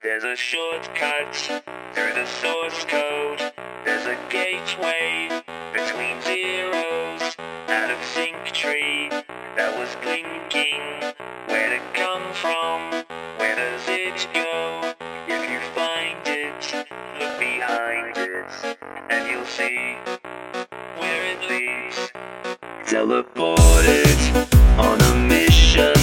There's a shortcut through the source code. There's a gateway between zeros out of sync tree that was blinking. Where'd it come from? Where does it go? If you find it, look behind it, and you'll see where it leads. Teleported on a mission,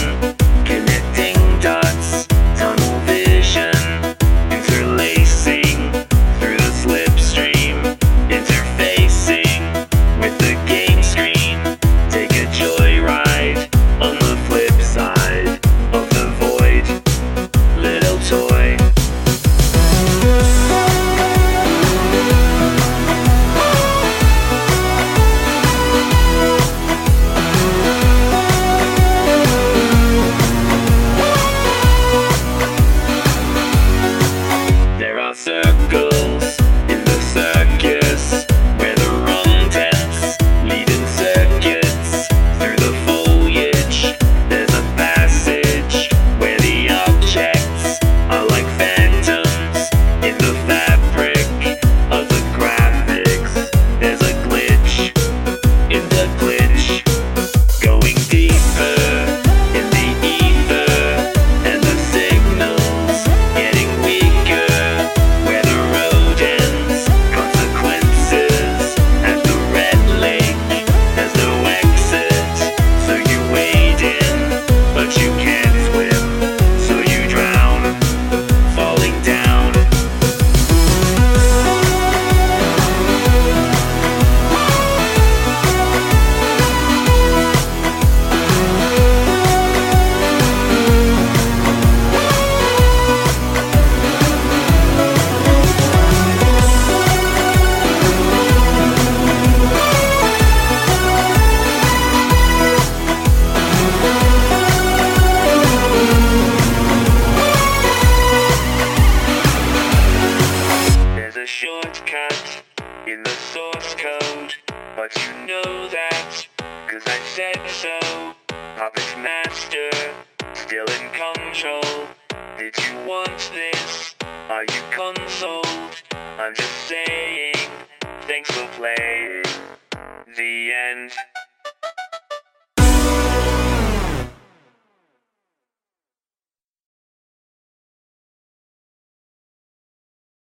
shortcut in the source code, but you know that, cause I said so. Puppet Master, still in control. Did you want this? Are you consoled? I'm just saying, thanks for playing. The end.